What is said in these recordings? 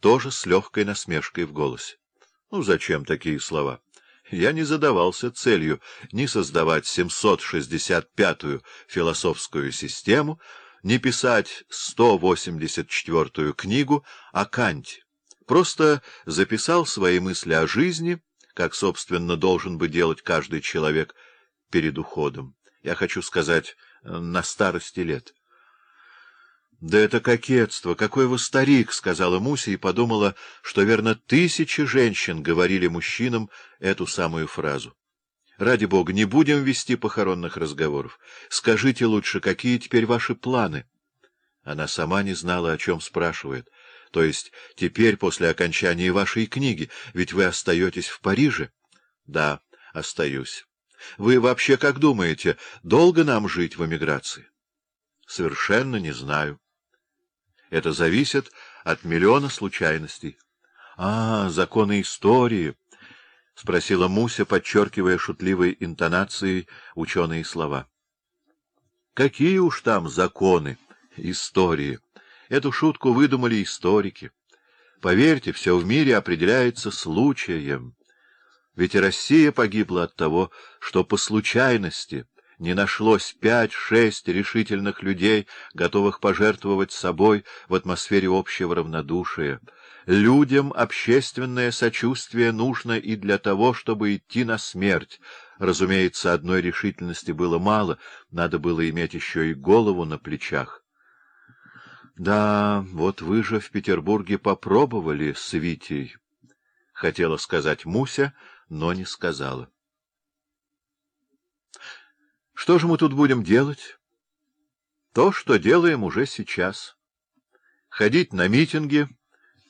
тоже с легкой насмешкой в голосе. — Ну, зачем такие слова? Я не задавался целью ни создавать 765-ю философскую систему, ни писать 184-ю книгу о Канте. Просто записал свои мысли о жизни, как, собственно, должен бы делать каждый человек перед уходом. Я хочу сказать, на старости лет. — Да это кокетство! Какой вы старик! — сказала Муся и подумала, что, верно, тысячи женщин говорили мужчинам эту самую фразу. — Ради бога, не будем вести похоронных разговоров. Скажите лучше, какие теперь ваши планы? Она сама не знала, о чем спрашивает. То есть теперь, после окончания вашей книги, ведь вы остаетесь в Париже? — Да, остаюсь. Вы вообще как думаете, долго нам жить в эмиграции? — Совершенно не знаю. Это зависит от миллиона случайностей. — А, законы истории! — спросила Муся, подчеркивая шутливой интонацией ученые слова. — Какие уж там законы истории! Эту шутку выдумали историки. Поверьте, все в мире определяется случаем. Ведь и Россия погибла от того, что по случайности не нашлось пять-шесть решительных людей, готовых пожертвовать собой в атмосфере общего равнодушия. Людям общественное сочувствие нужно и для того, чтобы идти на смерть. Разумеется, одной решительности было мало, надо было иметь еще и голову на плечах. Да, вот вы же в Петербурге попробовали с Витей, — хотела сказать Муся, — но не сказала. Что же мы тут будем делать? То, что делаем уже сейчас. Ходить на митинги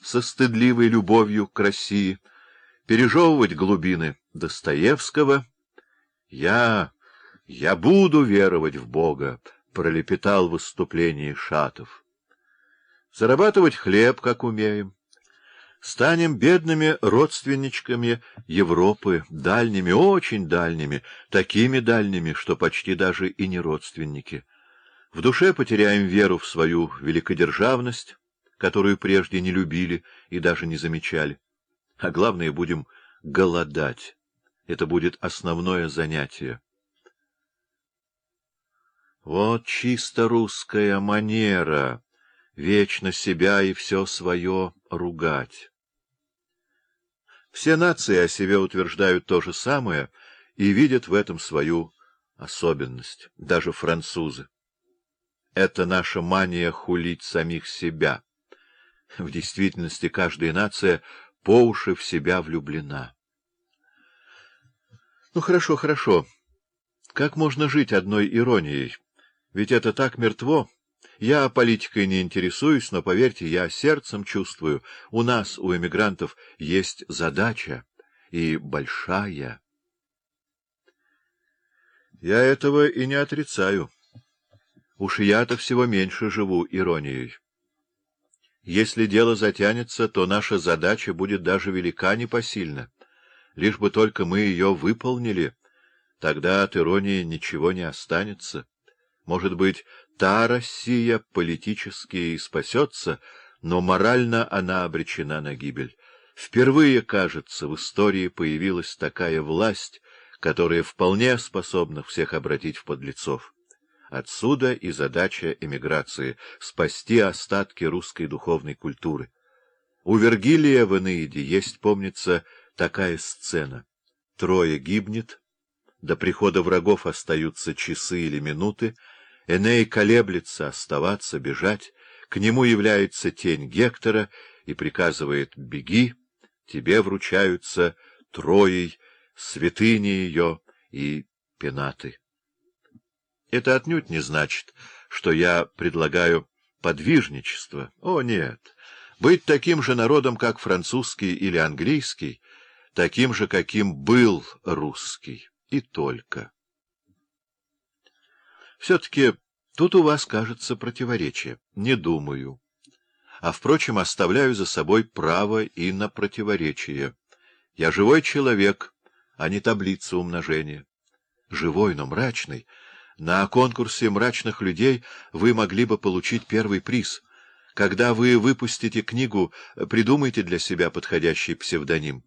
со стыдливой любовью к России, пережевывать глубины Достоевского. Я... я буду веровать в Бога, — пролепетал в выступлении Шатов. Зарабатывать хлеб, как умеем станем бедными родственничками Европы, дальними, очень дальними, такими дальними, что почти даже и не родственники. В душе потеряем веру в свою великодержавность, которую прежде не любили и даже не замечали. А главное, будем голодать. Это будет основное занятие. Вот чисто русская манера — вечно себя и все свое ругать. Все нации о себе утверждают то же самое и видят в этом свою особенность, даже французы. Это наша мания хулить самих себя. В действительности каждая нация по уши в себя влюблена. Ну, хорошо, хорошо. Как можно жить одной иронией? Ведь это так мертво. Я политикой не интересуюсь, но, поверьте, я сердцем чувствую, у нас, у эмигрантов, есть задача, и большая. Я этого и не отрицаю. Уж я-то всего меньше живу иронией. Если дело затянется, то наша задача будет даже велика непосильна. Лишь бы только мы ее выполнили, тогда от иронии ничего не останется. Может быть, та Россия политически и спасется, но морально она обречена на гибель. Впервые, кажется, в истории появилась такая власть, которая вполне способна всех обратить в подлецов. Отсюда и задача эмиграции — спасти остатки русской духовной культуры. У Вергилия в Энеиде есть, помнится, такая сцена. Трое гибнет, до прихода врагов остаются часы или минуты, Эней колеблется оставаться, бежать, к нему является тень Гектора и приказывает «беги», тебе вручаются Троей, святыни ее и пенаты. Это отнюдь не значит, что я предлагаю подвижничество. О, нет! Быть таким же народом, как французский или английский, таким же, каким был русский, и только. Все-таки тут у вас, кажется, противоречие. Не думаю. А, впрочем, оставляю за собой право и на противоречие. Я живой человек, а не таблица умножения. Живой, но мрачный. На конкурсе мрачных людей вы могли бы получить первый приз. Когда вы выпустите книгу, придумайте для себя подходящий псевдоним.